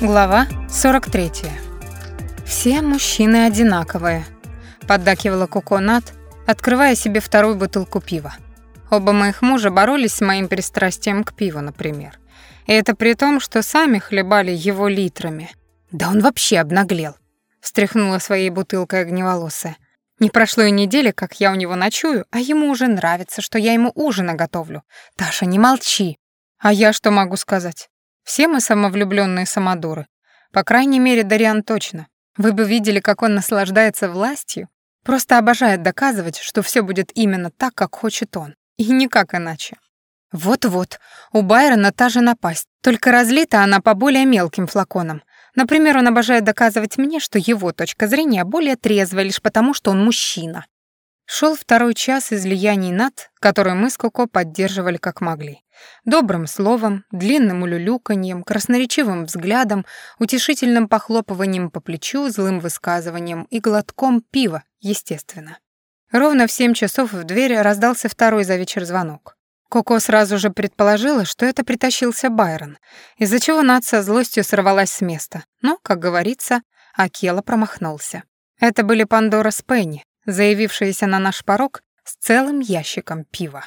Глава 43. «Все мужчины одинаковые», — поддакивала Коко Нат, открывая себе вторую бутылку пива. Оба моих мужа боролись с моим пристрастием к пиву, например. И это при том, что сами хлебали его литрами. «Да он вообще обнаглел», — встряхнула своей бутылкой огневолосая. «Не прошло и недели, как я у него ночую, а ему уже нравится, что я ему ужин готовлю. Таша, не молчи. А я что могу сказать? Все мы самовлюбленные самодуры. По крайней мере, Дариан точно. Вы бы видели, как он наслаждается властью. Просто обожает доказывать, что все будет именно так, как хочет он. И никак иначе. Вот-вот, у Байрона та же напасть, только разлита она по более мелким флаконам. Например, он обожает доказывать мне, что его точка зрения более трезвая лишь потому, что он мужчина. Шел второй час излияний над, который мы с Коко поддерживали как могли. Добрым словом, длинным улюлюканьем, красноречивым взглядом, утешительным похлопыванием по плечу, злым высказыванием и глотком пива, естественно. Ровно в семь часов в дверь раздался второй за вечер звонок. Коко сразу же предположила, что это притащился Байрон, из-за чего Над со злостью сорвалась с места. Но, как говорится, Акела промахнулся. Это были Пандора с Пенни, заявившиеся на наш порог с целым ящиком пива.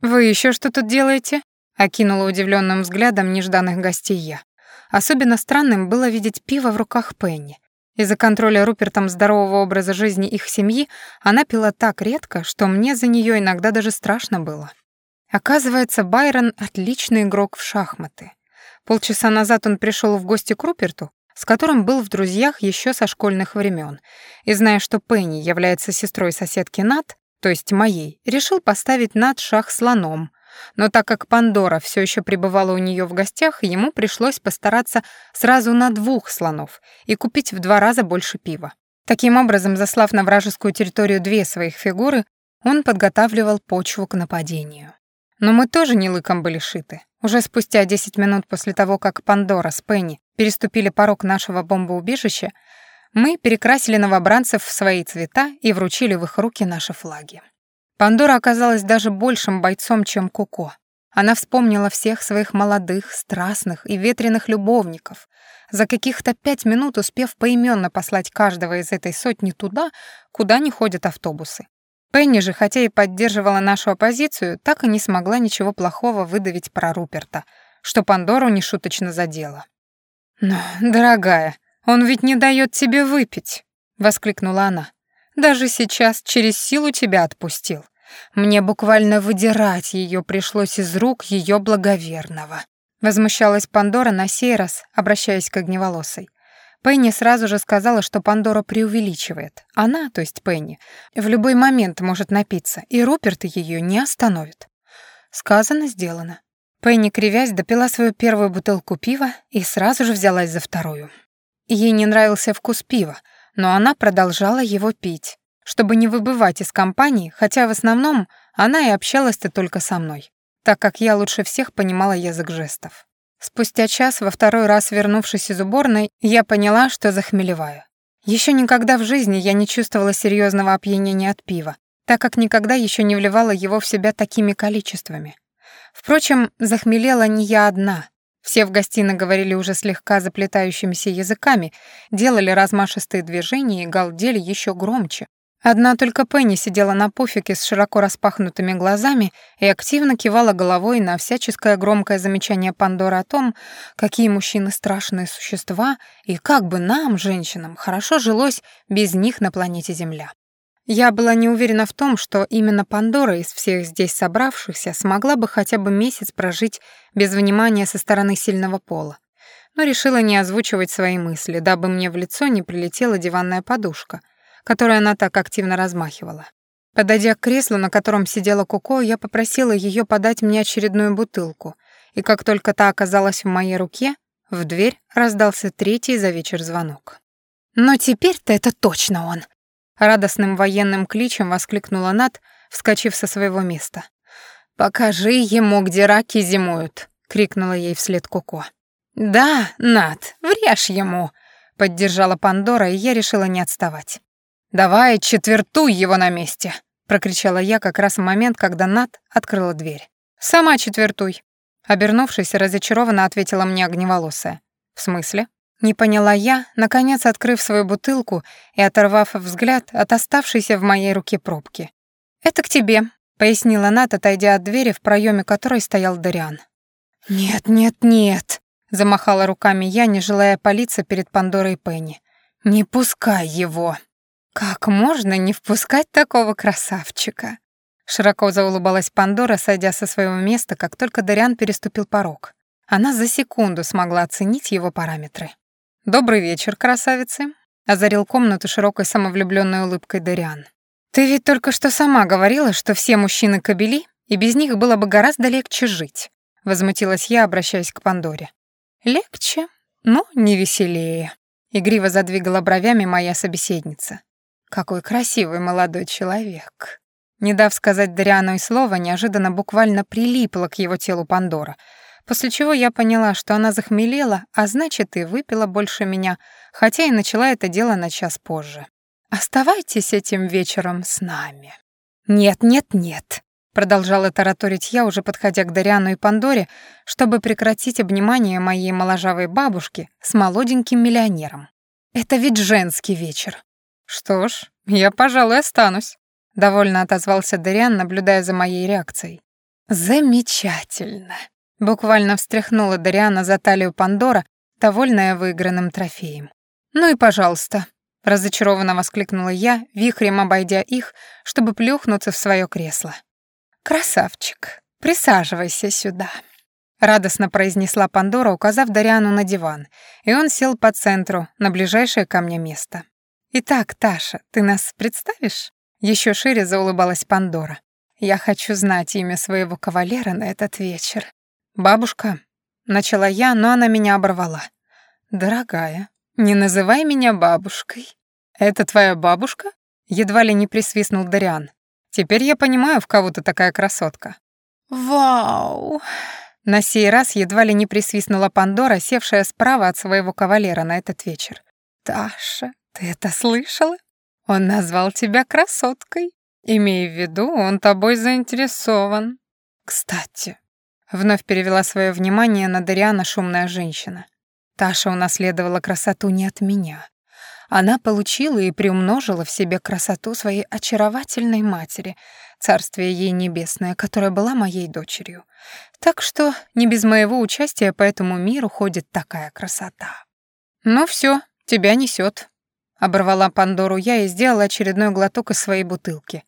«Вы еще что тут делаете?» — окинула удивленным взглядом нежданных гостей я. Особенно странным было видеть пиво в руках Пенни. Из-за контроля Рупертом здорового образа жизни их семьи она пила так редко, что мне за нее иногда даже страшно было. Оказывается, Байрон — отличный игрок в шахматы. Полчаса назад он пришел в гости к Руперту, с которым был в друзьях еще со школьных времен, и зная, что Пенни является сестрой соседки Нат, то есть моей, решил поставить Нат шах слоном. Но так как Пандора все еще пребывала у нее в гостях, ему пришлось постараться сразу на двух слонов и купить в два раза больше пива. Таким образом, заслав на вражескую территорию две своих фигуры, он подготавливал почву к нападению. Но мы тоже не лыком были шиты. Уже спустя 10 минут после того, как Пандора с Пенни переступили порог нашего бомбоубежища, мы перекрасили новобранцев в свои цвета и вручили в их руки наши флаги. Пандора оказалась даже большим бойцом, чем Куко. Она вспомнила всех своих молодых, страстных и ветреных любовников, за каких-то пять минут успев поименно послать каждого из этой сотни туда, куда не ходят автобусы. Пенни же, хотя и поддерживала нашу оппозицию, так и не смогла ничего плохого выдавить про Руперта, что Пандору нешуточно задело. «Но, дорогая, он ведь не дает тебе выпить», — воскликнула она. «Даже сейчас через силу тебя отпустил. Мне буквально выдирать ее пришлось из рук ее благоверного». Возмущалась Пандора на сей раз, обращаясь к огневолосой. Пенни сразу же сказала, что Пандора преувеличивает. Она, то есть Пенни, в любой момент может напиться, и Руперт ее не остановит. Сказано, сделано. Пенни, кривясь, допила свою первую бутылку пива и сразу же взялась за вторую. Ей не нравился вкус пива, но она продолжала его пить, чтобы не выбывать из компании, хотя в основном она и общалась-то только со мной, так как я лучше всех понимала язык жестов. Спустя час, во второй раз вернувшись из уборной, я поняла, что захмелеваю. Еще никогда в жизни я не чувствовала серьезного опьянения от пива, так как никогда еще не вливала его в себя такими количествами. Впрочем, захмелела не я одна. Все в гостиной говорили уже слегка заплетающимися языками, делали размашистые движения и галдели еще громче, Одна только Пенни сидела на пуфике с широко распахнутыми глазами и активно кивала головой на всяческое громкое замечание Пандоры о том, какие мужчины страшные существа и как бы нам, женщинам, хорошо жилось без них на планете Земля. Я была не уверена в том, что именно Пандора из всех здесь собравшихся смогла бы хотя бы месяц прожить без внимания со стороны сильного пола, но решила не озвучивать свои мысли, дабы мне в лицо не прилетела диванная подушка — которой она так активно размахивала. Подойдя к креслу, на котором сидела Коко, я попросила ее подать мне очередную бутылку, и как только та оказалась в моей руке, в дверь раздался третий за вечер звонок. «Но теперь-то это точно он!» Радостным военным кличем воскликнула Нат, вскочив со своего места. «Покажи ему, где раки зимуют!» — крикнула ей вслед Коко. «Да, Нат, врежь ему!» — поддержала Пандора, и я решила не отставать. «Давай, четвертуй его на месте!» — прокричала я как раз в момент, когда Нат открыла дверь. «Сама четвертуй!» Обернувшись, разочарованно ответила мне огневолосая. «В смысле?» Не поняла я, наконец открыв свою бутылку и оторвав взгляд от оставшейся в моей руке пробки. «Это к тебе», — пояснила Нат, отойдя от двери, в проеме которой стоял Дариан. «Нет, нет, нет», — замахала руками я, не желая палиться перед Пандорой Пенни. «Не пускай его!» «Как можно не впускать такого красавчика?» Широко заулыбалась Пандора, сойдя со своего места, как только Дариан переступил порог. Она за секунду смогла оценить его параметры. «Добрый вечер, красавицы», — озарил комнату широкой самовлюбленной улыбкой Дариан. «Ты ведь только что сама говорила, что все мужчины кобели, и без них было бы гораздо легче жить», — возмутилась я, обращаясь к Пандоре. «Легче, но не веселее», — игриво задвигала бровями моя собеседница. «Какой красивый молодой человек». Не дав сказать Дариану и слова, неожиданно буквально прилипла к его телу Пандора — После чего я поняла, что она захмелела, а значит, и выпила больше меня, хотя и начала это дело на час позже. «Оставайтесь этим вечером с нами». «Нет, нет, нет», — продолжала тараторить я, уже подходя к Дариану и Пандоре, чтобы прекратить обнимание моей моложавой бабушки с молоденьким миллионером. «Это ведь женский вечер». «Что ж, я, пожалуй, останусь», — довольно отозвался Дариан, наблюдая за моей реакцией. «Замечательно», Буквально встряхнула Дариана за талию Пандора, довольная выигранным трофеем. «Ну и пожалуйста», — разочарованно воскликнула я, вихрем обойдя их, чтобы плюхнуться в свое кресло. «Красавчик, присаживайся сюда», — радостно произнесла Пандора, указав Дариану на диван, и он сел по центру, на ближайшее ко мне место. «Итак, Таша, ты нас представишь?» Еще шире заулыбалась Пандора. «Я хочу знать имя своего кавалера на этот вечер. «Бабушка», — начала я, но она меня оборвала. «Дорогая, не называй меня бабушкой». «Это твоя бабушка?» — едва ли не присвистнул Дариан. «Теперь я понимаю, в кого ты такая красотка». «Вау!» На сей раз едва ли не присвистнула Пандора, севшая справа от своего кавалера на этот вечер. «Таша, ты это слышала? Он назвал тебя красоткой. Имея в виду, он тобой заинтересован. Кстати, Вновь перевела свое внимание на Дариана шумная женщина. Таша унаследовала красоту не от меня. Она получила и приумножила в себе красоту своей очаровательной матери, царствие ей небесное, которая была моей дочерью. Так что не без моего участия по этому миру ходит такая красота. «Ну все, тебя несет, оборвала Пандору я и сделала очередной глоток из своей бутылки.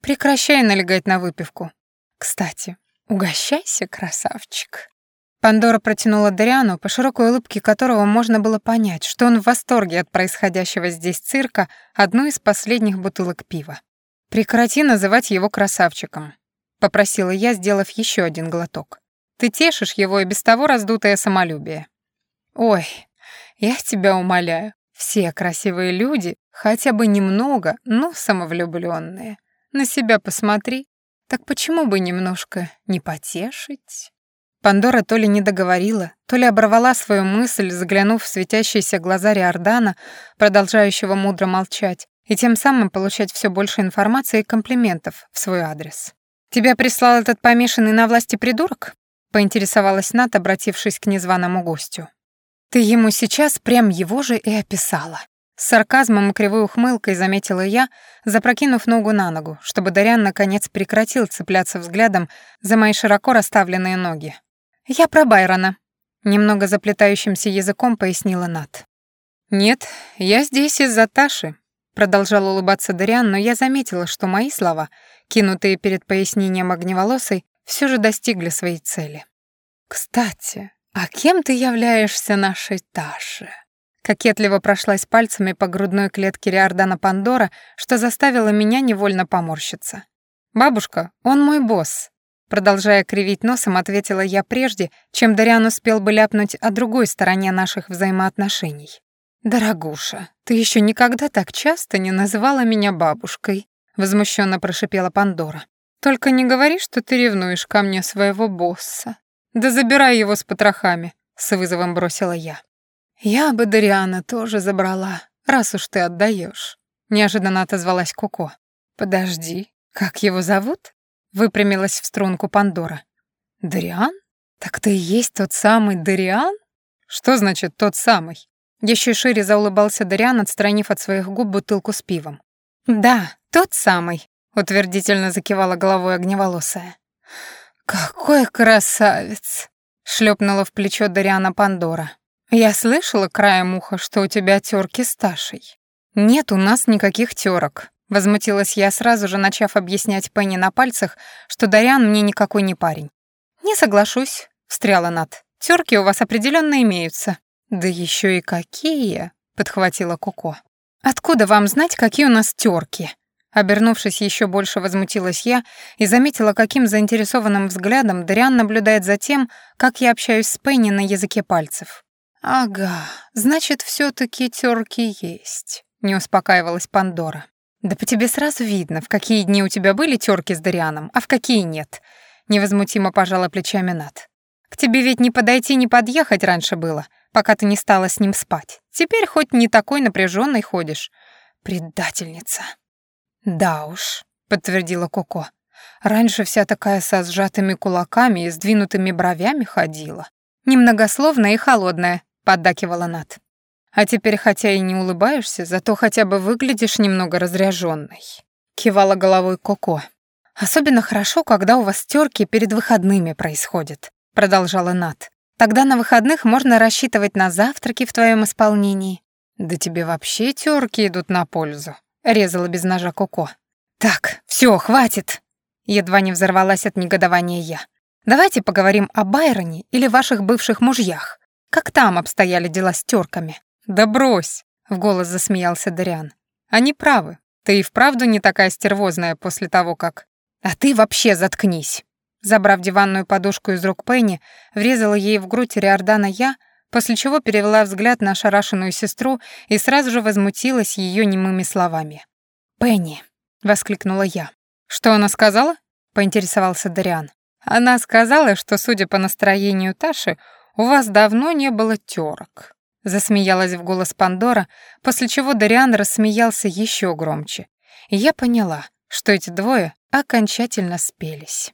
«Прекращай налегать на выпивку. Кстати, «Угощайся, красавчик». Пандора протянула Дариану, по широкой улыбке которого можно было понять, что он в восторге от происходящего здесь цирка, одну из последних бутылок пива. «Прекрати называть его красавчиком», — попросила я, сделав еще один глоток. «Ты тешишь его и без того раздутое самолюбие». «Ой, я тебя умоляю, все красивые люди, хотя бы немного, но самовлюбленные. На себя посмотри, так почему бы немножко не потешить? Пандора то ли не договорила, то ли оборвала свою мысль, заглянув в светящиеся глаза Риордана, продолжающего мудро молчать, и тем самым получать все больше информации и комплиментов в свой адрес. «Тебя прислал этот помешанный на власти придурок?» — поинтересовалась Нат, обратившись к незваному гостю. «Ты ему сейчас прям его же и описала. С сарказмом и кривой ухмылкой заметила я, запрокинув ногу на ногу, чтобы Дарян наконец прекратил цепляться взглядом за мои широко расставленные ноги. «Я про Байрона», — немного заплетающимся языком пояснила Нат. «Нет, я здесь из-за Таши», — продолжал улыбаться Дариан, но я заметила, что мои слова, кинутые перед пояснением огневолосой, все же достигли своей цели. «Кстати, а кем ты являешься нашей Таше?» Кокетливо прошлась пальцами по грудной клетке Риордана Пандора, что заставило меня невольно поморщиться. «Бабушка, он мой босс», Продолжая кривить носом, ответила я прежде, чем Дариан успел бы ляпнуть о другой стороне наших взаимоотношений. «Дорогуша, ты еще никогда так часто не называла меня бабушкой», возмущенно прошипела Пандора. «Только не говори, что ты ревнуешь ко мне своего босса. Да забирай его с потрохами», с вызовом бросила я. «Я бы Дариана тоже забрала, раз уж ты отдаешь», — неожиданно отозвалась Коко. «Подожди, как его зовут?» — выпрямилась в струнку Пандора. «Дариан? Так ты и есть тот самый Дариан?» «Что значит «тот самый»?» Еще шире заулыбался Дариан, отстранив от своих губ бутылку с пивом. «Да, тот самый», — утвердительно закивала головой огневолосая. «Какой красавец!» — шлепнула в плечо Дариана Пандора. «Я слышала краем уха, что у тебя тёрки с Ташей». «Нет у нас никаких тёрок», — возмутилась я, сразу же начав объяснять Пенни на пальцах, что Дариан мне никакой не парень. «Не соглашусь», — встряла Нат. «Тёрки у вас определённо имеются». «Да ещё и какие!» — подхватила Коко. «Откуда вам знать, какие у нас тёрки?» Обернувшись, ещё больше возмутилась я и заметила, каким заинтересованным взглядом Дариан наблюдает за тем, как я общаюсь с Пенни на языке пальцев. «Ага, значит, всё-таки тёрки есть», — не успокаивалась Пандора. «Да по тебе сразу видно, в какие дни у тебя были тёрки с Дарианом, а в какие нет», — невозмутимо пожала плечами Нат. «К тебе ведь не подойти, не подъехать раньше было, пока ты не стала с ним спать. Теперь хоть не такой напряженной ходишь. Предательница». «Да уж», — подтвердила Коко. «Раньше вся такая со сжатыми кулаками и сдвинутыми бровями ходила. Немногословная и холодная», — поддакивала Нат. «А теперь, хотя и не улыбаешься, зато хотя бы выглядишь немного разряженной», — кивала головой Коко. «Особенно хорошо, когда у вас терки перед выходными происходят», — продолжала Нат. Тогда на выходных можно рассчитывать на завтраки в твоем исполнении. Да тебе вообще терки идут на пользу, резала без ножа Коко. Так, все, хватит. Едва не взорвалась от негодования я. Давайте поговорим о Байроне или ваших бывших мужьях. Как там обстояли дела с терками? Да брось, в голос засмеялся Дариан. Они правы. Ты и вправду не такая стервозная после того, как... А ты вообще заткнись. Забрав диванную подушку из рук Пенни, врезала ей в грудь Риордана я, после чего перевела взгляд на ошарашенную сестру и сразу же возмутилась ее немыми словами. «Пенни!» — воскликнула я. «Что она сказала?» — поинтересовался Дариан. «Она сказала, что, судя по настроению Таши, у вас давно не было тёрок». Засмеялась в голос Пандора, после чего Дариан рассмеялся еще громче. И я поняла, что эти двое окончательно спелись.